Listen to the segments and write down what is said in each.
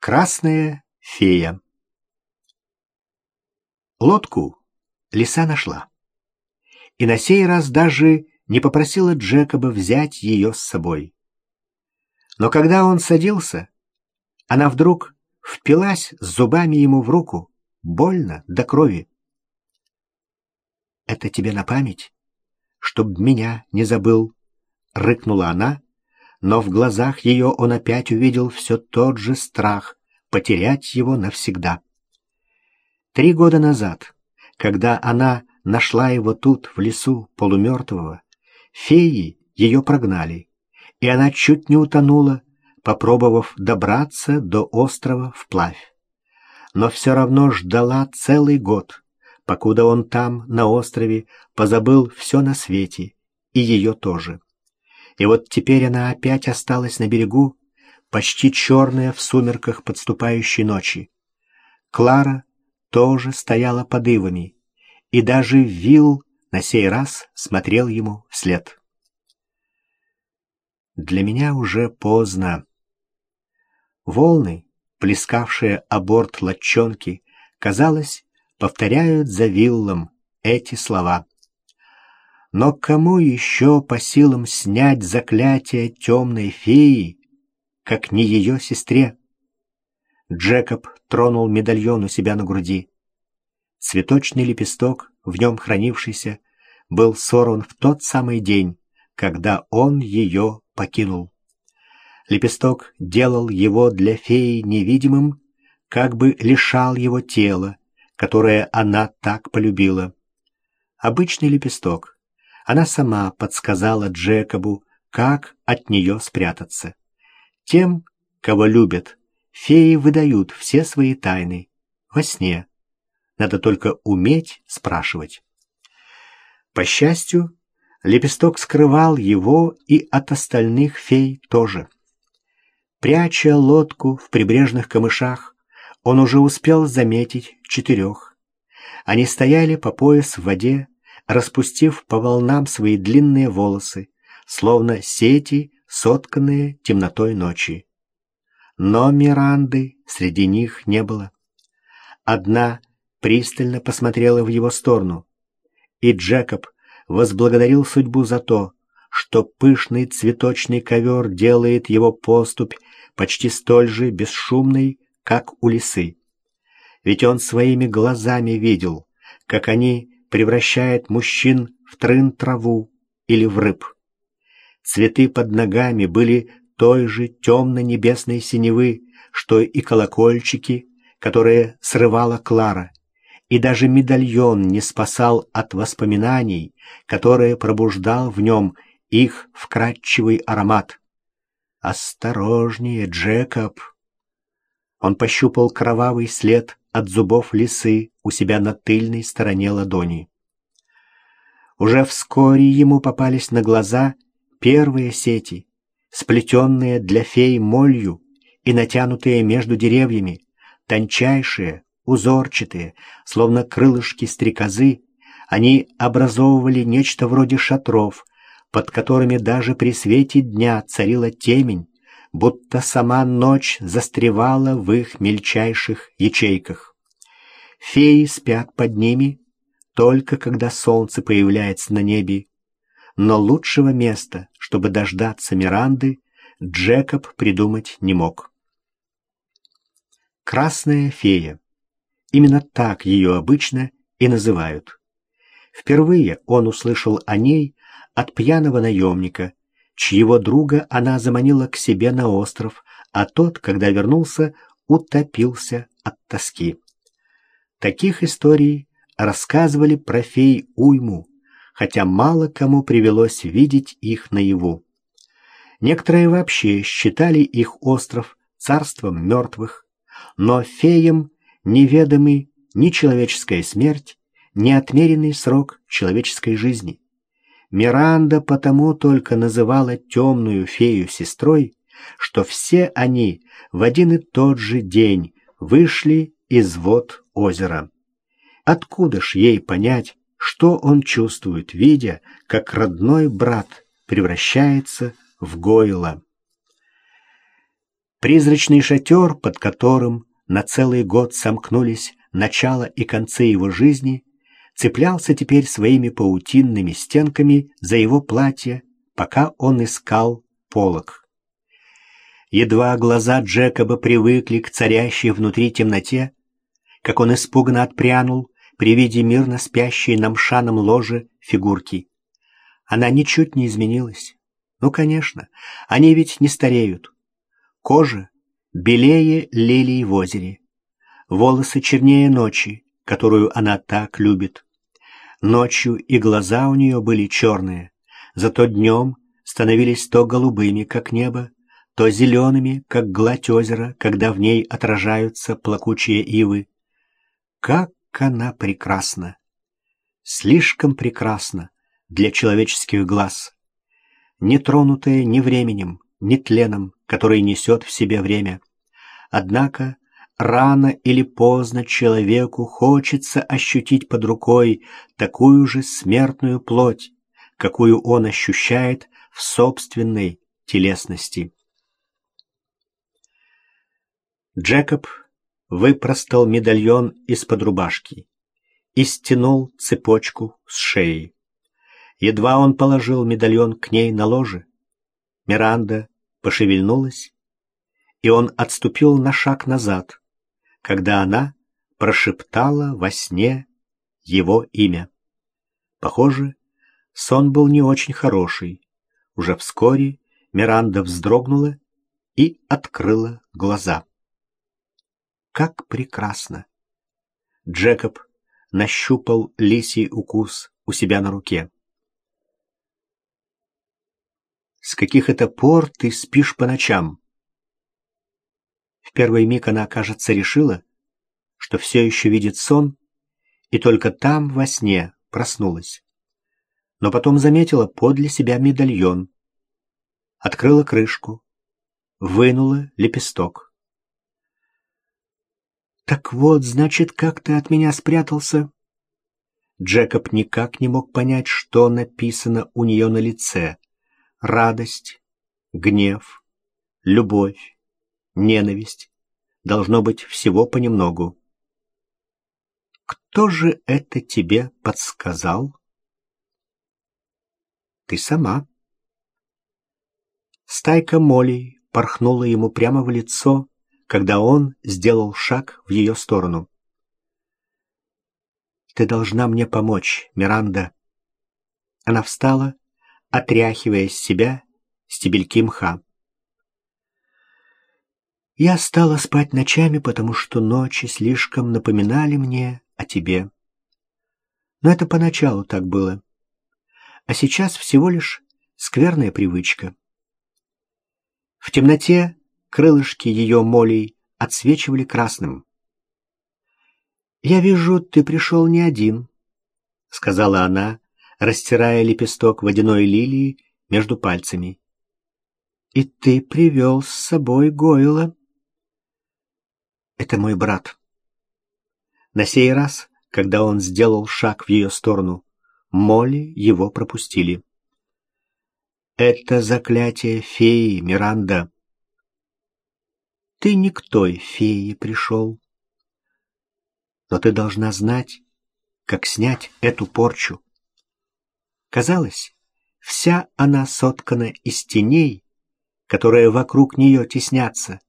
Красная фея Лодку лиса нашла. И на сей раз даже не попросила Джекоба взять ее с собой. Но когда он садился, она вдруг впилась зубами ему в руку, больно до крови. «Это тебе на память, чтоб меня не забыл», — рыкнула она, но в глазах ее он опять увидел все тот же страх потерять его навсегда. Три года назад, когда она нашла его тут, в лесу, полумертвого, феи ее прогнали, и она чуть не утонула, попробовав добраться до острова вплавь. Но все равно ждала целый год, покуда он там, на острове, позабыл все на свете, и ее тоже. И вот теперь она опять осталась на берегу, почти черная в сумерках подступающей ночи. Клара тоже стояла под ивами, и даже Вилл на сей раз смотрел ему вслед. Для меня уже поздно. Волны, плескавшие о борт лодчонки, казалось, повторяют за Виллом эти слова. Но кому еще по силам снять заклятие темной феи, как не ее сестре? Джекоб тронул медальон у себя на груди. Цветочный лепесток, в нем хранившийся, был сорван в тот самый день, когда он ее покинул. Лепесток делал его для феи невидимым, как бы лишал его тела, которое она так полюбила. Обычный лепесток. Она сама подсказала Джекобу, как от нее спрятаться. Тем, кого любят, феи выдают все свои тайны во сне. Надо только уметь спрашивать. По счастью, лепесток скрывал его и от остальных фей тоже. Пряча лодку в прибрежных камышах, он уже успел заметить четырех. Они стояли по пояс в воде, распустив по волнам свои длинные волосы, словно сети, сотканные темнотой ночи. Но Миранды среди них не было. Одна пристально посмотрела в его сторону, и Джекоб возблагодарил судьбу за то, что пышный цветочный ковер делает его поступь почти столь же бесшумной, как у лисы. Ведь он своими глазами видел, как они превращают мужчин в трын траву или в рыб. Цветы под ногами были той же темно-небесной синевы, что и колокольчики, которые срывала Клара, и даже медальон не спасал от воспоминаний, которые пробуждал в нем их вкрадчивый аромат. «Осторожнее, Джекоб!» Он пощупал кровавый след от зубов лисы у себя на тыльной стороне ладони. Уже вскоре ему попались на глаза первые сети, сплетенные для фей молью и натянутые между деревьями, тончайшие, узорчатые, словно крылышки стрекозы, они образовывали нечто вроде шатров, под которыми даже при свете дня царила темень, будто сама ночь застревала в их мельчайших ячейках. Феи спят под ними, только когда солнце появляется на небе, но лучшего места, чтобы дождаться Миранды, Джекоб придумать не мог. Красная фея. Именно так ее обычно и называют. Впервые он услышал о ней от пьяного наемника, чьего друга она заманила к себе на остров, а тот, когда вернулся, утопился от тоски. Таких историй рассказывали про фей уйму, хотя мало кому привелось видеть их наяву. Некоторые вообще считали их остров царством мертвых, но феям неведомы ни человеческая смерть, ни отмеренный срок человеческой жизни. Миранда потому только называла темную фею сестрой, что все они в один и тот же день вышли из вод озера. Откуда ж ей понять, что он чувствует, видя, как родной брат превращается в Гойла? Призрачный шатер, под которым на целый год сомкнулись начало и концы его жизни, цеплялся теперь своими паутинными стенками за его платье, пока он искал полог. Едва глаза Джекоба привыкли к царящей внутри темноте, как он испуганно отпрянул при виде мирно спящей на мшаном ложе фигурки. Она ничуть не изменилась. Ну, конечно, они ведь не стареют. Кожа белее лилий в озере. Волосы чернее ночи, которую она так любит. Ночью и глаза у нее были черные, зато днем становились то голубыми, как небо, то зелеными, как гладь озера, когда в ней отражаются плакучие ивы. Как она прекрасна! Слишком прекрасна для человеческих глаз, не тронутая ни временем, ни тленом, который несет в себе время. Однако рано или поздно человеку хочется ощутить под рукой такую же смертную плоть, какую он ощущает в собственной телесности. Джекоб выпростал медальон из-под рубашки и стянул цепочку с шеи. Едва он положил медальон к ней на ложе, Миранда пошевельнулась, и он отступил на шаг назад, когда она прошептала во сне его имя. Похоже, сон был не очень хороший. Уже вскоре Миранда вздрогнула и открыла глаза. Как прекрасно! Джекоб нащупал лисий укус у себя на руке. «С каких это пор ты спишь по ночам?» В первый миг она, кажется, решила, что все еще видит сон, и только там, во сне, проснулась. Но потом заметила подле себя медальон, открыла крышку, вынула лепесток. «Так вот, значит, как ты от меня спрятался?» Джекоб никак не мог понять, что написано у нее на лице. Радость, гнев, любовь, ненависть. Должно быть всего понемногу. «Кто же это тебе подсказал?» «Ты сама». Стайка молей порхнула ему прямо в лицо, когда он сделал шаг в ее сторону. «Ты должна мне помочь, Миранда». Она встала, отряхивая с себя стебельки мха. Я стала спать ночами, потому что ночи слишком напоминали мне о тебе. Но это поначалу так было. А сейчас всего лишь скверная привычка. В темноте крылышки ее молей отсвечивали красным. «Я вижу, ты пришел не один», — сказала она, растирая лепесток водяной лилии между пальцами. «И ты привел с собой Гойла». «Это мой брат». На сей раз, когда он сделал шаг в ее сторону, Молли его пропустили. «Это заклятие феи, Миранда», ты не к той фее пришел. Но ты должна знать, как снять эту порчу. Казалось, вся она соткана из теней, которые вокруг нее теснятся,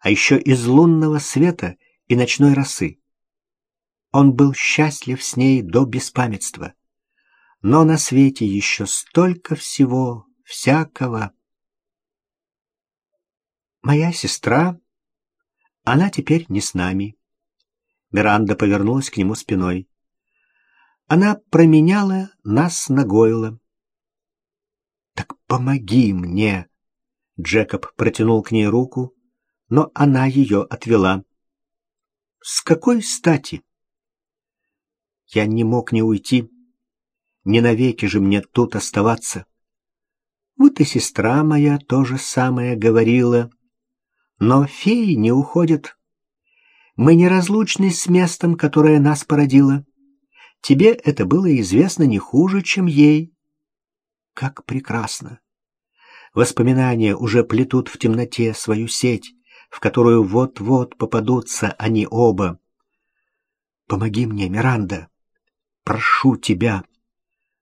а еще из лунного света и ночной росы. Он был счастлив с ней до беспамятства. Но на свете еще столько всего, всякого. Моя сестра она теперь не с нами. Миранда повернулась к нему спиной. Она променяла нас на Гойла. «Так помоги мне!» Джекоб протянул к ней руку, но она ее отвела. «С какой стати?» Я не мог не уйти. Не навеки же мне тут оставаться. Вот и сестра моя то же самое говорила. Но феи не уходят. Мы неразлучны с местом, которое нас породило. Тебе это было известно не хуже, чем ей. Как прекрасно! Воспоминания уже плетут в темноте свою сеть, в которую вот-вот попадутся они оба. «Помоги мне, Миранда! Прошу тебя!»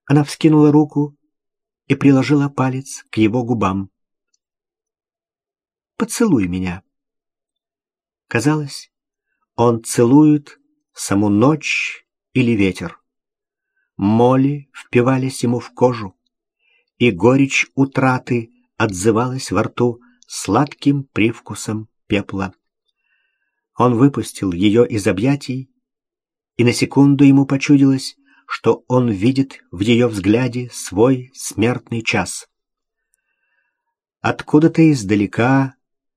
Она вскинула руку и приложила палец к его губам. «Поцелуй меня!» Казалось, он целует саму ночь или ветер. Моли впивались ему в кожу, и горечь утраты отзывалась во рту сладким привкусом пепла. Он выпустил ее из объятий, и на секунду ему почудилось, что он видит в ее взгляде свой смертный час. Откуда-то издалека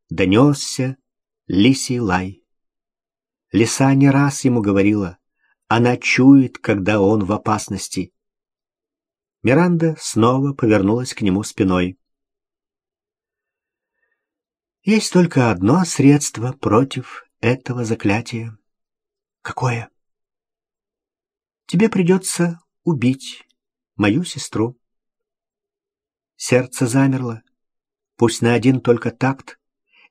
донесся лисий лай. Лиса не раз ему говорила, она чует, когда он в опасности. Миранда снова повернулась к нему спиной. Есть только одно средство против этого заклятия. Какое? Тебе придется убить мою сестру. Сердце замерло, пусть на один только такт,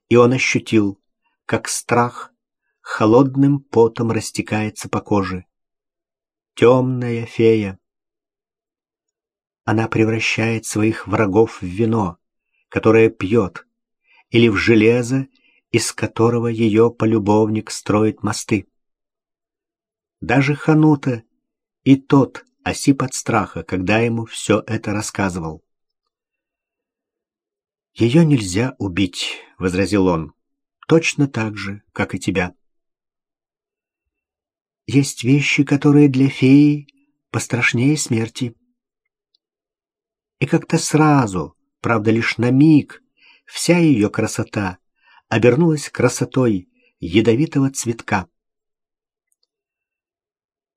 и он ощутил, как страх холодным потом растекается по коже. Темная фея. Она превращает своих врагов в вино, которое пьет, или в железо, из которого ее полюбовник строит мосты. Даже Ханута и тот осип от страха, когда ему все это рассказывал. «Ее нельзя убить», — возразил он, — «точно так же, как и тебя». Есть вещи, которые для феи пострашнее смерти. И как-то сразу, правда лишь на миг, вся ее красота обернулась красотой ядовитого цветка.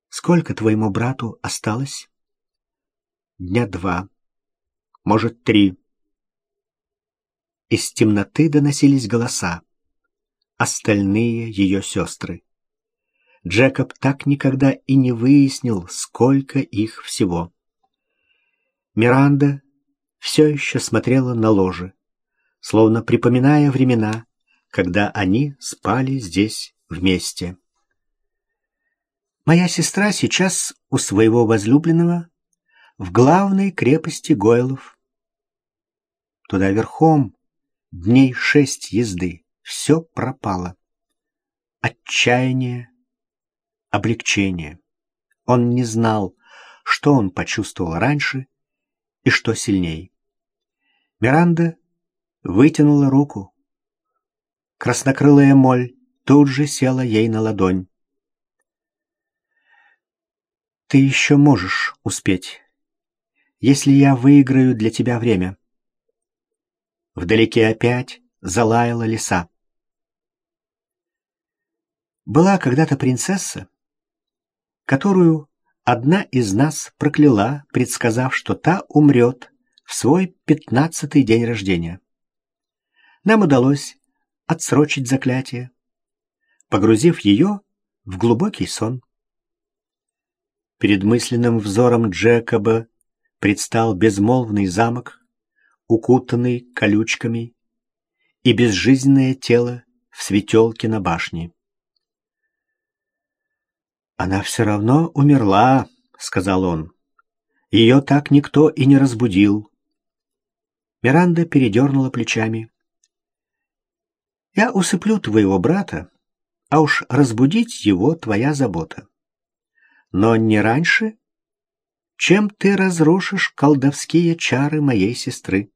Сколько твоему брату осталось? Дня два, может, три. Из темноты доносились голоса. Остальные ее сестры. Джекоб так никогда и не выяснил, сколько их всего. Миранда все еще смотрела на ложе, словно припоминая времена, когда они спали здесь вместе. «Моя сестра сейчас у своего возлюбленного в главной крепости Гойлов. Туда верхом дней шесть езды, все пропало. Отчаяние, облегчение. Он не знал, что он почувствовал раньше и что сильней. Миранда вытянула руку. Краснокрылая моль тут же села ей на ладонь. «Ты еще можешь успеть, если я выиграю для тебя время». Вдалеке опять залаяла лиса. Была когда-то принцесса, которую одна из нас прокляла, предсказав, что та умрет в свой пятнадцатый день рождения. Нам удалось отсрочить заклятие, погрузив ее в глубокий сон. Перед мысленным взором Джекоба предстал безмолвный замок, укутанный колючками, и безжизненное тело в светелке на башне. «Она все равно умерла», — сказал он. «Ее так никто и не разбудил». Миранда передернула плечами. «Я усыплю твоего брата, а уж разбудить его твоя забота. Но не раньше, чем ты разрушишь колдовские чары моей сестры».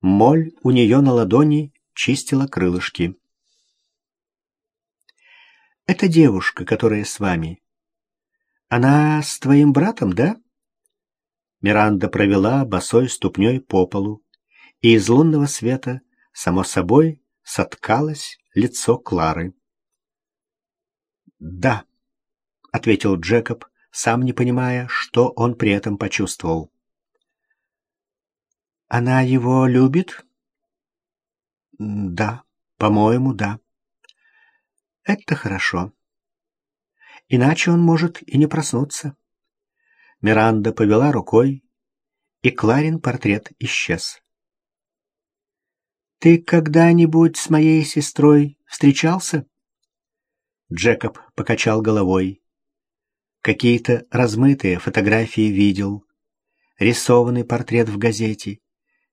Моль у нее на ладони чистила крылышки. Эта девушка, которая с вами, она с твоим братом, да?» Миранда провела босой ступней по полу, и из лунного света, само собой, соткалось лицо Клары. «Да», — ответил Джекоб, сам не понимая, что он при этом почувствовал. «Она его любит?» «Да, по-моему, да». Это хорошо. Иначе он может и не проснуться. Миранда повела рукой, и Кларин портрет исчез. «Ты когда-нибудь с моей сестрой встречался?» Джекоб покачал головой. Какие-то размытые фотографии видел. Рисованный портрет в газете.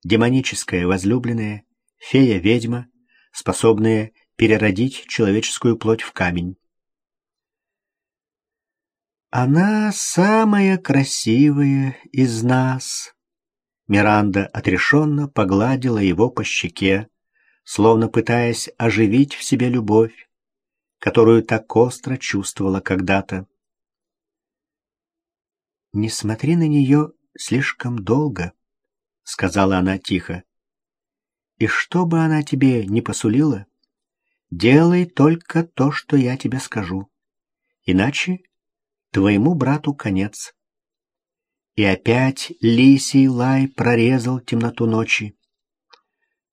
Демоническая возлюбленная, фея-ведьма, способная переродить человеческую плоть в камень. «Она самая красивая из нас», Миранда отрешенно погладила его по щеке, словно пытаясь оживить в себе любовь, которую так остро чувствовала когда-то. «Не смотри на нее слишком долго», — сказала она тихо. «И что бы она тебе не посулила, делай только то, что я тебе скажу, иначе твоему брату конец». И опять лисий лай прорезал темноту ночи.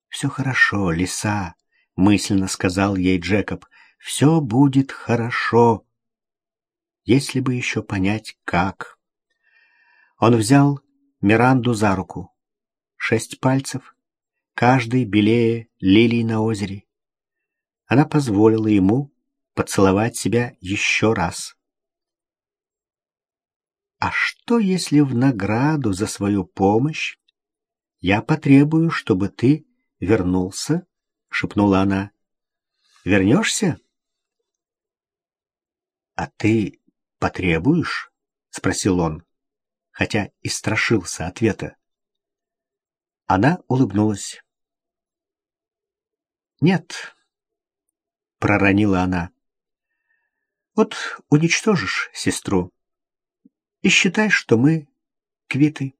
«Все хорошо, лиса», — мысленно сказал ей Джекоб. «Все будет хорошо, если бы еще понять, как». Он взял Миранду за руку. Шесть пальцев, каждый белее лилий на озере. Она позволила ему поцеловать себя еще раз. А что, если в награду за свою помощь я потребую, чтобы ты вернулся? — шепнула она. — Вернешься? — А ты потребуешь? — спросил он, хотя и страшился ответа. Она улыбнулась. «Нет», — проронила она. «Вот уничтожишь сестру, и считай, что мы квиты.